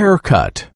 haircut.